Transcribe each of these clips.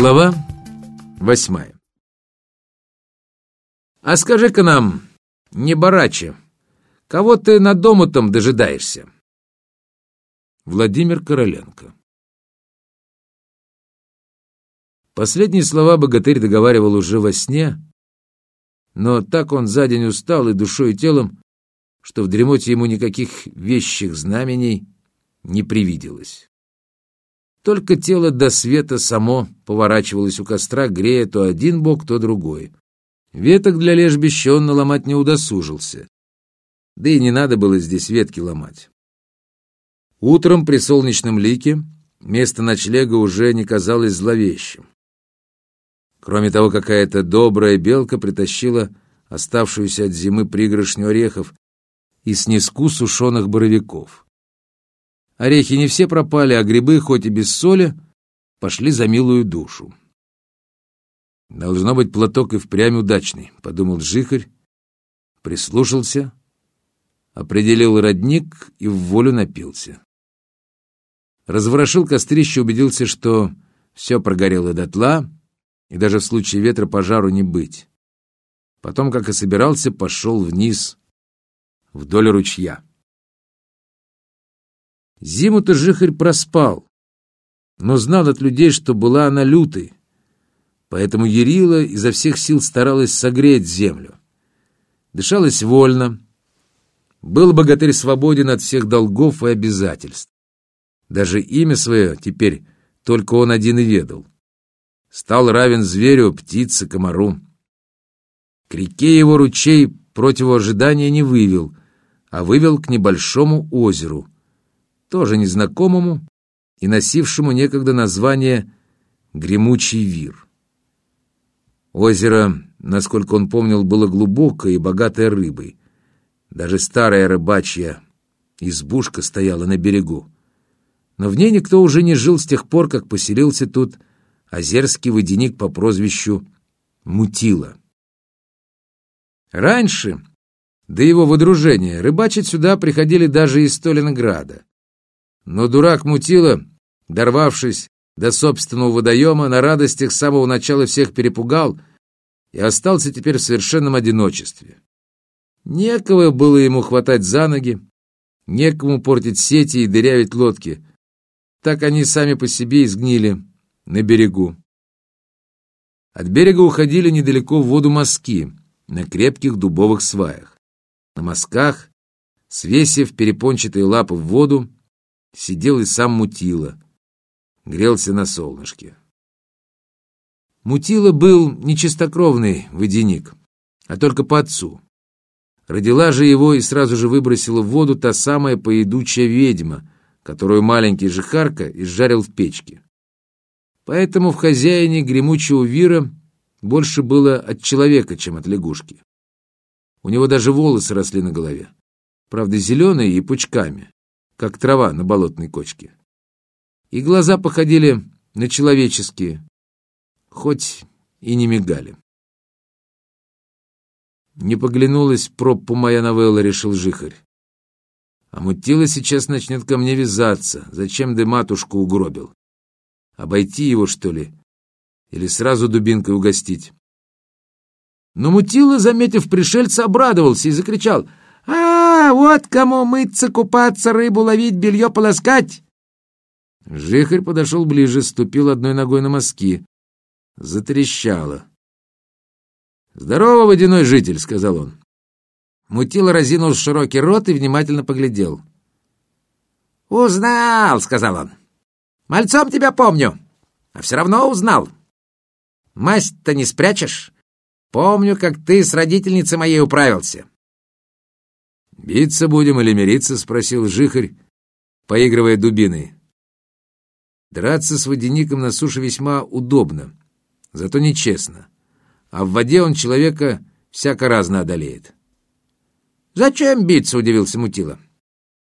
Глава восьмая «А скажи-ка нам, не бараче, кого ты на дому там дожидаешься?» Владимир Короленко Последние слова богатырь договаривал уже во сне, но так он за день устал и душой и телом, что в дремоте ему никаких вещих знамений не привиделось. Только тело до света само поворачивалось у костра, грея то один бок, то другой. Веток для лежбища он наломать не удосужился. Да и не надо было здесь ветки ломать. Утром при солнечном лике место ночлега уже не казалось зловещим. Кроме того, какая-то добрая белка притащила оставшуюся от зимы пригоршню орехов и снеску сушеных боровиков. Орехи не все пропали, а грибы, хоть и без соли, пошли за милую душу. «Должно быть, платок и впрямь удачный», — подумал Жихарь, прислушался, определил родник и в волю напился. Разворошил кострище, убедился, что все прогорело дотла, и даже в случае ветра пожару не быть. Потом, как и собирался, пошел вниз, вдоль ручья. Зиму-то Жихарь проспал, но знал от людей, что была она лютой, поэтому Ярила изо всех сил старалась согреть землю. Дышалась вольно, был богатырь свободен от всех долгов и обязательств. Даже имя свое теперь только он один и ведал. Стал равен зверю, птице, комару. К реке его ручей против ожидания не вывел, а вывел к небольшому озеру, тоже незнакомому и носившему некогда название «Гремучий вир». Озеро, насколько он помнил, было глубокое и богатое рыбой. Даже старая рыбачья избушка стояла на берегу. Но в ней никто уже не жил с тех пор, как поселился тут озерский водяник по прозвищу Мутила. Раньше, до его выдружения, рыбачить сюда приходили даже из Сталинграда. Но дурак Мутила, дорвавшись до собственного водоема, на радостях с самого начала всех перепугал и остался теперь в совершенном одиночестве. Некого было ему хватать за ноги, некому портить сети и дырявить лодки. Так они сами по себе изгнили на берегу. От берега уходили недалеко в воду мазки на крепких дубовых сваях. На мазках, свесив перепончатые лапы в воду, сидел и сам Мутила, грелся на солнышке. Мутила был не чистокровный водяник, а только по отцу. Родила же его и сразу же выбросила в воду та самая поедучая ведьма, которую маленький жихарка изжарил в печке. Поэтому в хозяине гремучего вира больше было от человека, чем от лягушки. У него даже волосы росли на голове, правда зеленые и пучками, как трава на болотной кочке. И глаза походили на человеческие, хоть и не мигали. Не поглянулась проппу моя новелла, решил Жихарь. А мутила сейчас начнет ко мне вязаться. Зачем да матушку угробил? Обойти его, что ли? Или сразу дубинкой угостить? Но Мутила, заметив пришельца, обрадовался и закричал — «А, вот кому мыться, купаться, рыбу ловить, белье полоскать!» Жихарь подошел ближе, ступил одной ногой на мазки. Затрещало. «Здорово, водяной житель!» — сказал он. Мутила разинул широкий рот и внимательно поглядел. «Узнал!» — сказал он. «Мальцом тебя помню, а все равно узнал. Масть-то не спрячешь. Помню, как ты с родительницей моей управился. «Биться будем или мириться?» — спросил Жихарь, поигрывая дубиной. Драться с водяником на суше весьма удобно, зато нечестно, а в воде он человека всяко разно одолеет. «Зачем биться?» — удивился Мутила.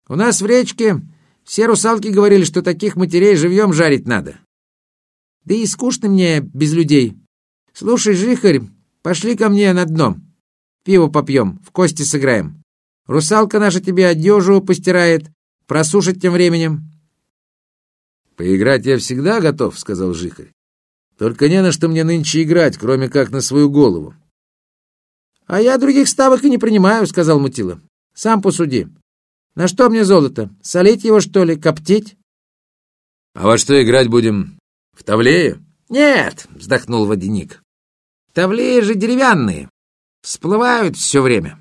«У нас в речке все русалки говорили, что таких матерей живьем жарить надо. Да и скучно мне без людей. Слушай, Жихарь, пошли ко мне на дно. Пиво попьем, в кости сыграем». Русалка наша тебе одежу постирает, просушит тем временем. — Поиграть я всегда готов, — сказал Жихарь. Только не на что мне нынче играть, кроме как на свою голову. — А я других ставок и не принимаю, — сказал Мутила. — Сам посуди. На что мне золото? Солить его, что ли, коптить? — А во что играть будем? В тавлее? — Нет, — вздохнул водяник. — Тавлеи же деревянные. Всплывают все время. —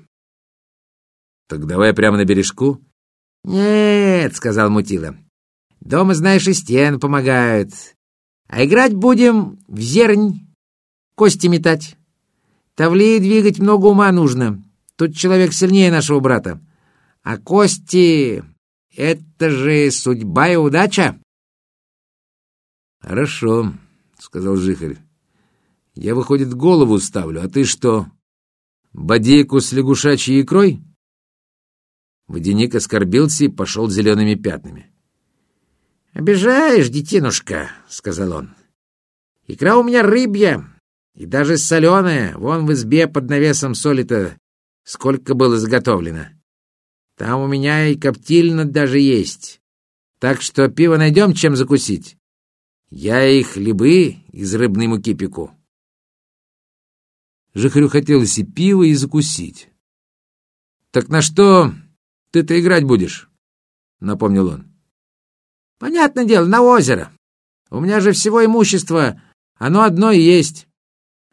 Так давай прямо на бережку. — Нет, — сказал Мутила. — Дома, знаешь, и стен помогают. А играть будем в зернь, кости метать. Тавлеи двигать много ума нужно. Тут человек сильнее нашего брата. А кости — это же судьба и удача. — Хорошо, — сказал Жихарь. — Я, выходит, голову ставлю, а ты что, бодейку с лягушачьей икрой? Водяник оскорбился и пошел зелеными пятнами. — Обижаешь, детинушка, — сказал он. — Икра у меня рыбья, и даже соленая, вон в избе под навесом соли-то сколько было заготовлено. Там у меня и коптильна даже есть. Так что пиво найдем, чем закусить. Я и хлебы из рыбной муки пеку. Жихарю хотелось и пиво, и закусить. — Так на что ты-то играть будешь? — напомнил он. Понятное дело, на озеро. У меня же всего имущество, оно одно и есть.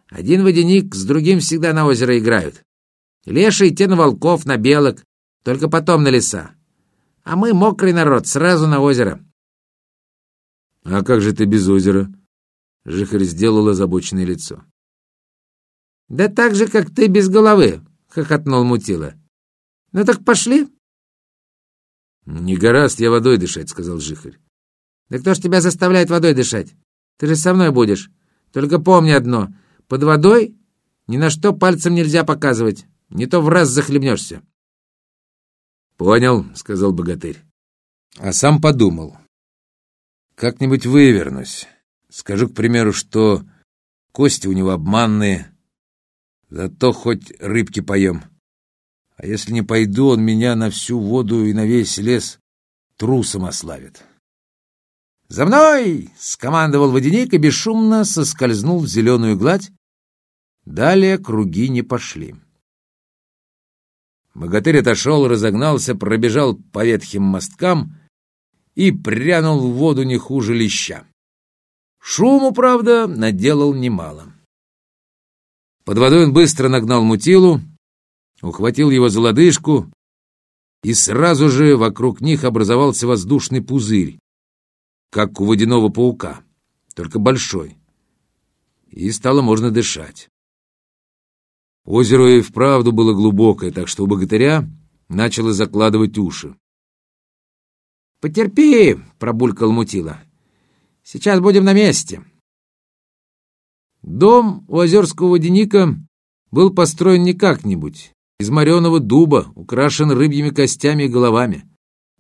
Один водяник с другим всегда на озеро играют. Леший те на волков, на белок, только потом на леса. А мы мокрый народ, сразу на озеро. — А как же ты без озера? — Жихарь сделал озабоченное лицо. — Да так же, как ты без головы, — хохотнул Мутила. — Ну так пошли. «Не гораст я водой дышать», — сказал Жихарь. «Да кто ж тебя заставляет водой дышать? Ты же со мной будешь. Только помни одно. Под водой ни на что пальцем нельзя показывать. Не то в раз захлебнешься». «Понял», — сказал богатырь. А сам подумал. «Как-нибудь вывернусь. Скажу, к примеру, что кости у него обманные. Зато хоть рыбки поем». А если не пойду, он меня на всю воду и на весь лес трусом ославит. «За мной!» — скомандовал водяник и бесшумно соскользнул в зеленую гладь. Далее круги не пошли. Богатырь отошел, разогнался, пробежал по ветхим мосткам и прянул в воду не хуже леща. Шуму, правда, наделал немало. Под водой он быстро нагнал мутилу, ухватил его за лодыжку, и сразу же вокруг них образовался воздушный пузырь, как у водяного паука, только большой, и стало можно дышать. Озеро и вправду было глубокое, так что у богатыря начало закладывать уши. «Потерпи!» — пробулькал Мутила. «Сейчас будем на месте». Дом у озерского водяника был построен не как-нибудь, из мореного дуба, украшен рыбьими костями и головами.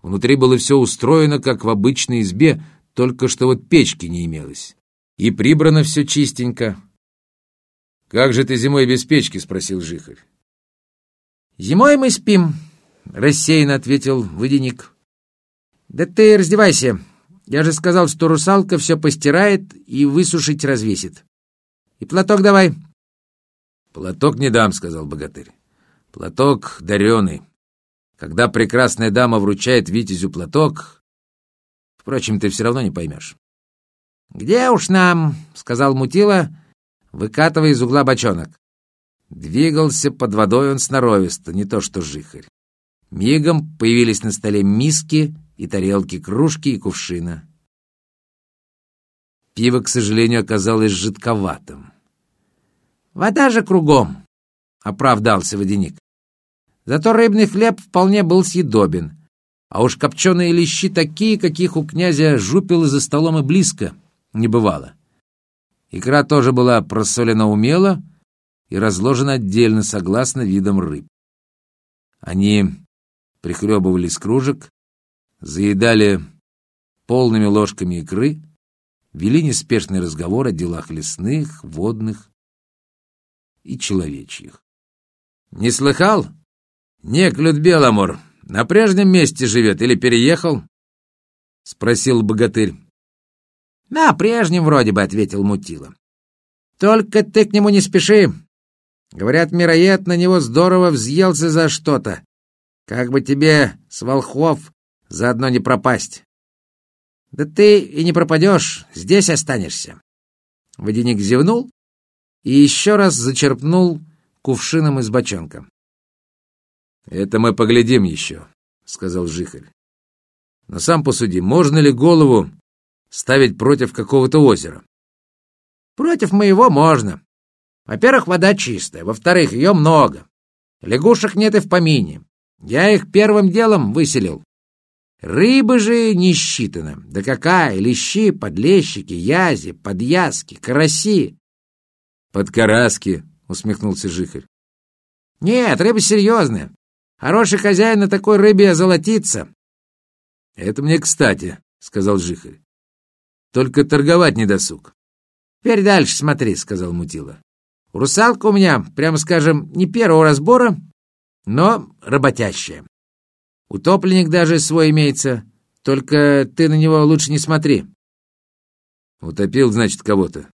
Внутри было все устроено, как в обычной избе, только что вот печки не имелось. И прибрано все чистенько. «Как же ты зимой без печки?» — спросил Жихарь. «Зимой мы спим», — рассеянно ответил водяник. «Да ты раздевайся. Я же сказал, что русалка все постирает и высушить развесит. И платок давай». «Платок не дам», — сказал богатырь. Платок дареный. Когда прекрасная дама вручает Витязю платок... Впрочем, ты все равно не поймешь. «Где уж нам?» — сказал Мутила, выкатывая из угла бочонок. Двигался под водой он сноровисто, не то что жихарь. Мигом появились на столе миски и тарелки, кружки и кувшина. Пиво, к сожалению, оказалось жидковатым. «Вода же кругом!» — оправдался водяник. Зато рыбный хлеб вполне был съедобен. А уж копченые лещи такие, каких у князя жупила за столом и близко не бывало. Икра тоже была просолена умело и разложена отдельно, согласно видам рыб. Они прихлебывали из кружек, заедали полными ложками икры, вели неспешный разговор о делах лесных, водных и человечьих. «Не слыхал?» «Неклюд Беломор на прежнем месте живет или переехал?» — спросил богатырь. На прежнем вроде бы, — ответил Мутила. Только ты к нему не спеши. Говорят, мироед на него здорово взъелся за что-то. Как бы тебе с волхов заодно не пропасть. Да ты и не пропадешь, здесь останешься. Водяник зевнул и еще раз зачерпнул кувшином из бочонка. «Это мы поглядим еще», — сказал Жихарь. «Но сам посуди, можно ли голову ставить против какого-то озера?» «Против моего можно. Во-первых, вода чистая. Во-вторых, ее много. Лягушек нет и в помине. Я их первым делом выселил. Рыбы же не считано. Да какая? Лещи, подлещики, язи, подъязки, караси. Подкараски, усмехнулся Жихарь. Нет, рыба серьезная. Хороший хозяин на такой рыбе озолотится. Это мне кстати, сказал Жихарь. Только торговать не досуг. Теперь дальше смотри, сказал Мутила. Русалка у меня, прямо скажем, не первого разбора, но работящая. Утопленник даже свой имеется, только ты на него лучше не смотри. Утопил, значит, кого-то.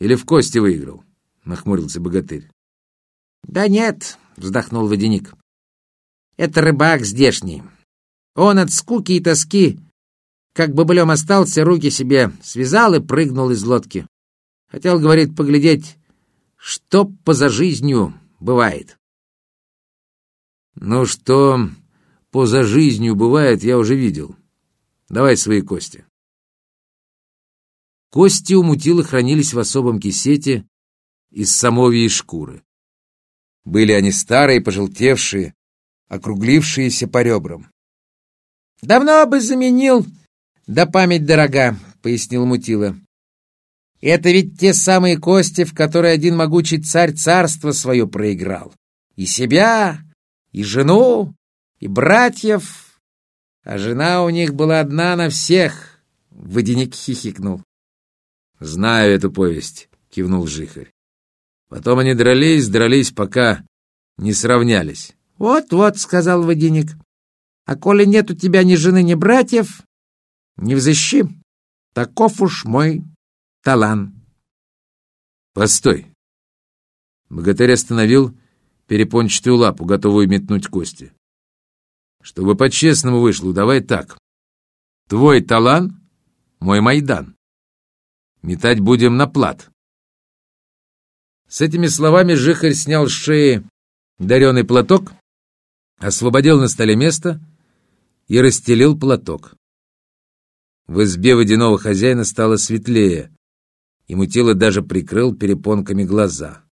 Или в кости выиграл, нахмурился богатырь. Да нет, вздохнул водяник. Это рыбак здешний. Он от скуки и тоски, как бобылем остался, руки себе связал и прыгнул из лодки. Хотел, говорит, поглядеть, что поза жизнью бывает. Ну что поза жизнью бывает, я уже видел. Давай свои кости. Кости у мутила хранились в особом кисете из самовьей шкуры. Были они старые, пожелтевшие, округлившиеся по ребрам. «Давно бы заменил, да память дорога», — пояснил Мутила. «Это ведь те самые кости, в которые один могучий царь царство свое проиграл. И себя, и жену, и братьев. А жена у них была одна на всех», — водяник хихикнул. «Знаю эту повесть», — кивнул Жихарь. Потом они дрались, дрались, пока не сравнялись. «Вот-вот», — сказал водяник. «А коли нет у тебя ни жены, ни братьев, не взыщи. Таков уж мой талант». «Постой!» Богатырь остановил перепончатую лапу, готовую метнуть кости. «Чтобы по-честному вышло, давай так. Твой талант — мой Майдан. Метать будем на плат. С этими словами Жихарь снял с шеи дареный платок, освободил на столе место и расстелил платок. В избе водяного хозяина стало светлее. Ему тело даже прикрыл перепонками глаза.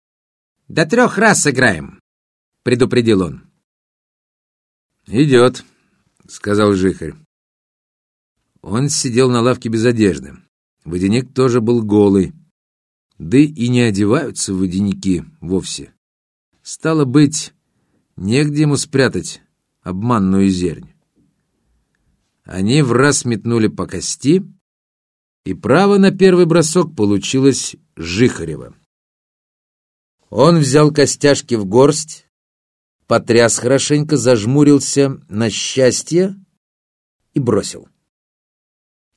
«До трех раз сыграем», — предупредил он. «Идет», — сказал Жихарь. Он сидел на лавке без одежды. Водяник тоже был голый. Да и не одеваются водяники вовсе. Стало быть, негде ему спрятать обманную зернь. Они в раз метнули по кости, и право на первый бросок получилось Жихарева. Он взял костяшки в горсть, потряс хорошенько, зажмурился на счастье и бросил.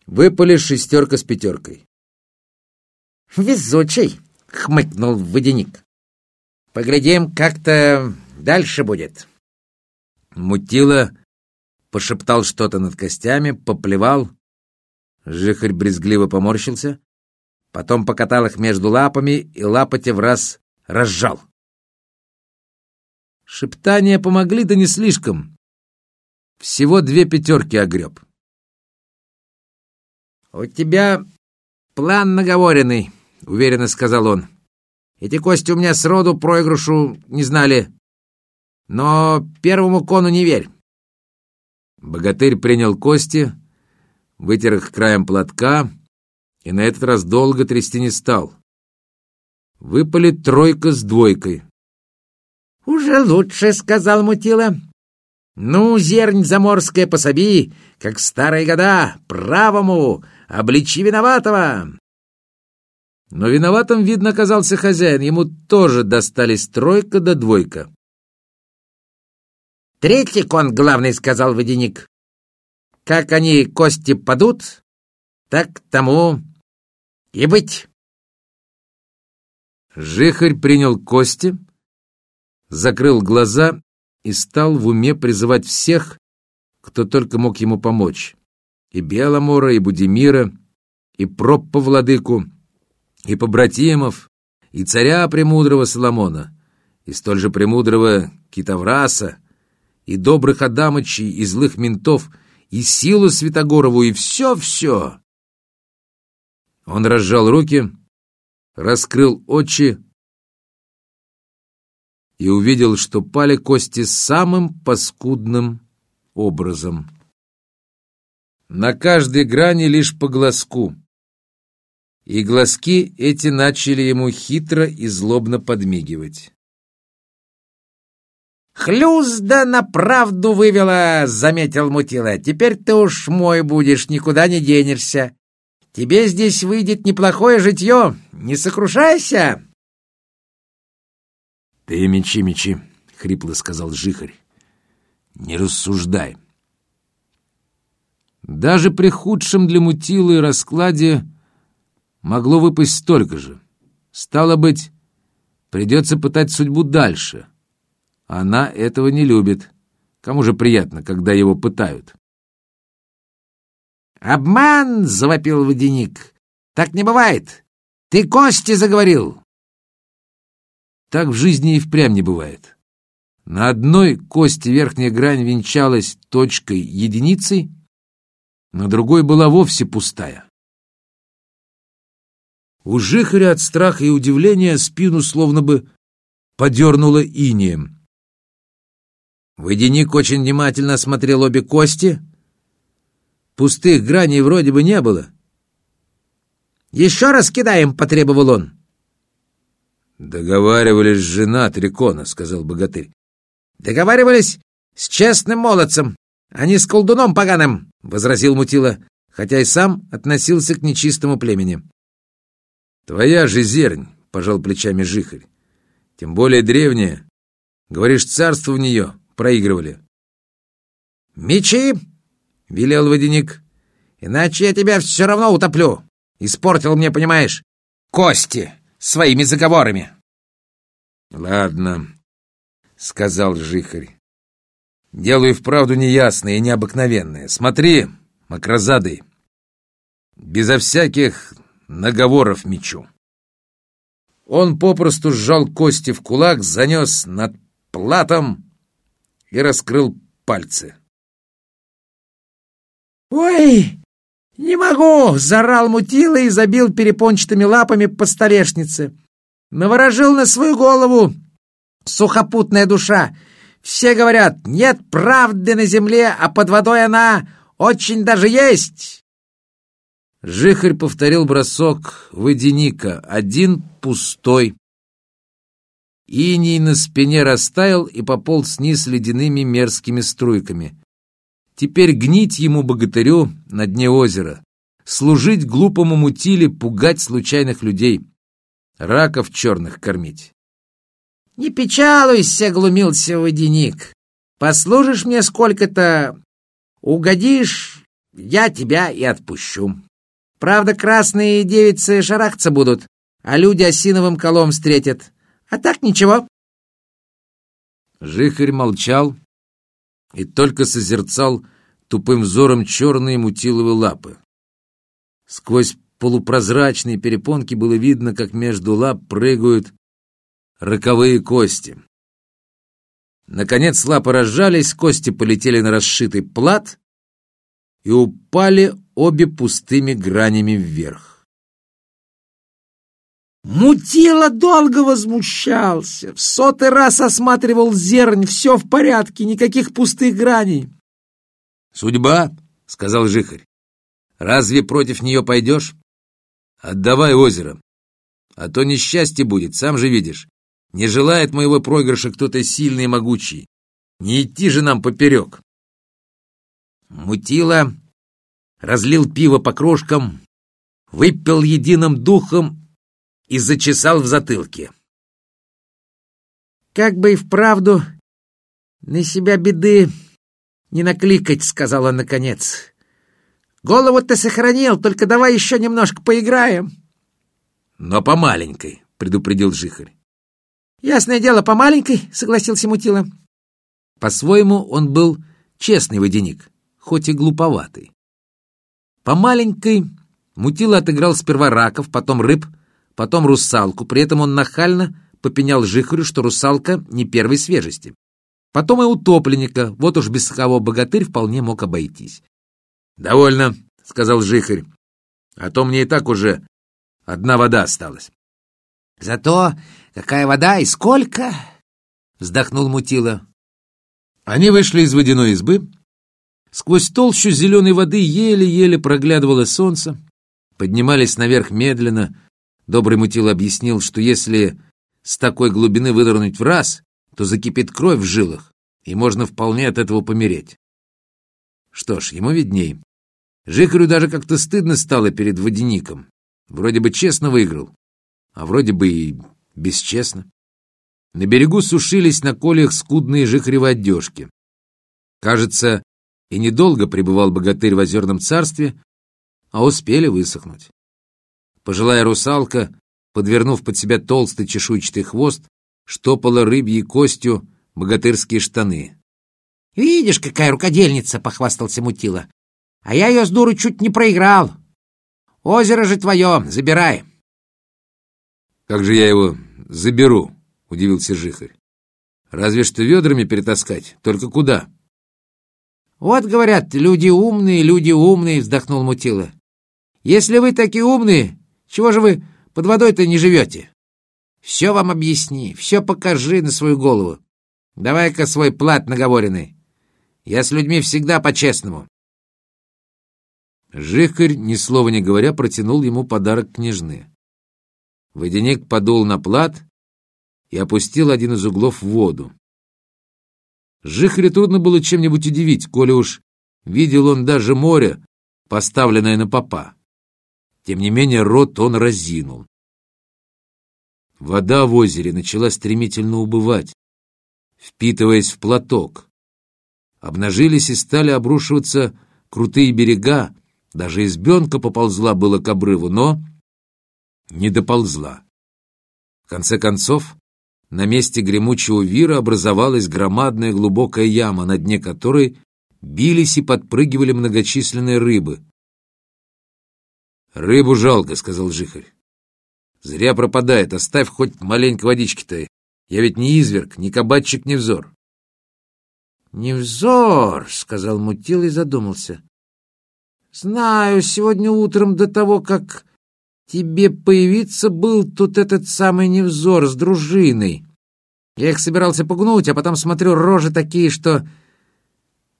Выпали шестерка с пятеркой. «Везучий!» — хмыкнул водяник. «Поглядим, как-то дальше будет». Мутила пошептал что-то над костями, поплевал. Жихарь брезгливо поморщился, потом покатал их между лапами и лапотя в раз разжал. Шептания помогли, да не слишком. Всего две пятерки огреб. «У тебя план наговоренный», — уверенно сказал он. «Эти кости у меня сроду проигрышу не знали. Но первому кону не верь». Богатырь принял кости, вытер их краем платка и на этот раз долго трясти не стал. Выпали тройка с двойкой. «Уже лучше», — сказал Мутила. «Ну, зернь заморская пособи, как старые года, правому, обличи виноватого!» Но виноватым, видно, оказался хозяин. Ему тоже достались тройка да двойка. «Третий кон главный», — сказал водяник. «Как они кости падут, так тому И быть. Жихарь принял кости, закрыл глаза и стал в уме призывать всех, кто только мог ему помочь. И Беломора, и Будимира, и Проппа Владыку, и побратимов, и царя премудрого Соломона, и столь же премудрого Китавраса, и добрых Адамычей, и злых ментов, и силу Святогорову, и все-все. Он разжал руки, раскрыл очи и увидел, что пали кости самым паскудным образом. На каждой грани лишь по глазку. И глазки эти начали ему хитро и злобно подмигивать. «Хлюзда на правду вывела», — заметил Мутила. «Теперь ты уж мой будешь, никуда не денешься. Тебе здесь выйдет неплохое житье. Не сокрушайся!» «Ты мечи, мечи», — хрипло сказал Жихарь. «Не рассуждай». Даже при худшем для Мутилы раскладе могло выпасть столько же. Стало быть, придется пытать судьбу дальше — она этого не любит. Кому же приятно, когда его пытают? «Обман!» — завопил водяник. «Так не бывает! Ты кости заговорил!» Так в жизни и впрямь не бывает. На одной кости верхняя грань венчалась точкой единицей, на другой была вовсе пустая. У Жихаря от страха и удивления спину словно бы подернуло инеем. Водяник очень внимательно осмотрел обе кости. Пустых граней вроде бы не было. «Еще раз кидаем», — потребовал он. «Договаривались жена Трикона», — сказал богатырь. «Договаривались с честным молодцем, а не с колдуном поганым», — возразил Мутила, хотя и сам относился к нечистому племени. «Твоя же зернь», — пожал плечами Жихарь, — «тем более древняя. Говоришь, царство в нее проигрывали. «Мечи!» — велел водяник. «Иначе я тебя все равно утоплю. Испортил мне, понимаешь, кости своими заговорами». «Ладно», — сказал Жихарь. «Дело и вправду неясное и необыкновенное. Смотри, макрозадый, безо всяких наговоров мечу». Он попросту сжал кости в кулак, занес над платом и раскрыл пальцы. «Ой, не могу!» — зарал мутила и забил перепончатыми лапами по столешнице. Наворожил на свою голову сухопутная душа. Все говорят, нет правды на земле, а под водой она очень даже есть. Жихарь повторил бросок водяника, один пустой. Иней на спине растаял и пополз вниз ледяными мерзкими струйками. Теперь гнить ему, богатырю, на дне озера, служить глупому мутиле, пугать случайных людей, раков черных кормить. «Не печалуйся», — глумился водяник. «Послужишь мне сколько-то, угодишь, я тебя и отпущу. Правда, красные девицы шарахаться будут, а люди осиновым колом встретят. А так ничего. Жихарь молчал и только созерцал тупым взором черные мутиловые лапы. Сквозь полупрозрачные перепонки было видно, как между лап прыгают роковые кости. Наконец лапы разжались, кости полетели на расшитый плат и упали обе пустыми гранями вверх. Мутила долго возмущался, в сотый раз осматривал зернь, все в порядке, никаких пустых граней. «Судьба», — сказал Жихарь, — «разве против нее пойдешь? Отдавай озеро, а то несчастье будет, сам же видишь. Не желает моего проигрыша кто-то сильный и могучий. Не идти же нам поперек». Мутила разлил пиво по крошкам, выпил единым духом и зачесал в затылке. «Как бы и вправду на себя беды не накликать», — сказал он наконец. «Голову ты сохранил, только давай еще немножко поиграем». но по маленькой, предупредил Жихарь. Ясное дело, по маленькой, согласился Мутила. По-своему он был честный водяник, хоть и глуповатый. По маленькой Мутила отыграл сперва раков, потом рыб, потом русалку. При этом он нахально попенял Жихарю, что русалка не первой свежести. Потом и утопленника, вот уж без кого богатырь вполне мог обойтись. «Довольно», — сказал Жихарь, — «а то мне и так уже одна вода осталась». «Зато какая вода и сколько!» — вздохнул Мутила. Они вышли из водяной избы. Сквозь толщу зеленой воды еле-еле проглядывало солнце. Поднимались наверх медленно. Добрый Мутила объяснил, что если с такой глубины выдернуть в раз, то закипит кровь в жилах, и можно вполне от этого помереть. Что ж, ему видней. Жихарю даже как-то стыдно стало перед водяником. Вроде бы честно выиграл, а вроде бы и бесчестно. На берегу сушились на колях скудные жихаревы одежки. Кажется, и недолго пребывал богатырь в озерном царстве, а успели высохнуть. Пожилая русалка, подвернув под себя толстый чешуйчатый хвост, штопала рыбьей костью богатырские штаны. «Видишь, какая рукодельница!» — похвастался Мутила. «А я ее с дуру чуть не проиграл. Озеро же твое, забирай!» «Как же я его заберу?» — удивился Жихарь. «Разве что ведрами перетаскать, только куда?» «Вот, говорят, люди умные, люди умные!» — вздохнул Мутила. «Если вы такие умные, чего же вы под водой-то не живете? Все вам объясни, все покажи на свою голову. Давай-ка свой плат наговоренный. Я с людьми всегда по-честному. Жихарь, ни слова не говоря, протянул ему подарок княжны. Водяник подул на плат и опустил один из углов в воду. Жихарю трудно было чем-нибудь удивить, коли уж видел он даже море, поставленное на попа. Тем не менее рот он разинул. Вода в озере начала стремительно убывать, впитываясь в платок. Обнажились и стали обрушиваться крутые берега, даже избенка поползла было к обрыву, но не доползла. В конце концов, на месте гремучего вира образовалась громадная глубокая яма, на дне которой бились и подпрыгивали многочисленные рыбы. «Рыбу жалко», — сказал Жихарь. «Зря пропадает, оставь хоть маленько водички-то. Я ведь не изверг, ни кабачик, ни взор». «Невзор», — сказал Мутил и задумался. «Знаю, сегодня утром до того, как тебе появиться, был тут этот самый Невзор с дружиной. Я их собирался пугнуть, а потом смотрю, рожи такие, что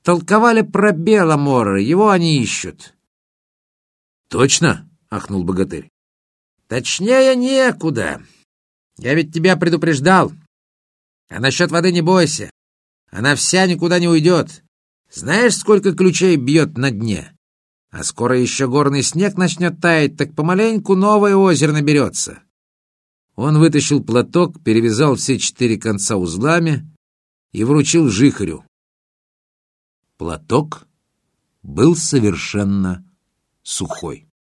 толковали про Беломора, его они ищут». «Точно?» — ахнул богатырь. «Точнее некуда. Я ведь тебя предупреждал. А насчет воды не бойся. Она вся никуда не уйдет. Знаешь, сколько ключей бьет на дне? А скоро еще горный снег начнет таять, так помаленьку новое озеро наберется». Он вытащил платок, перевязал все четыре конца узлами и вручил жихарю. Платок был совершенно 速回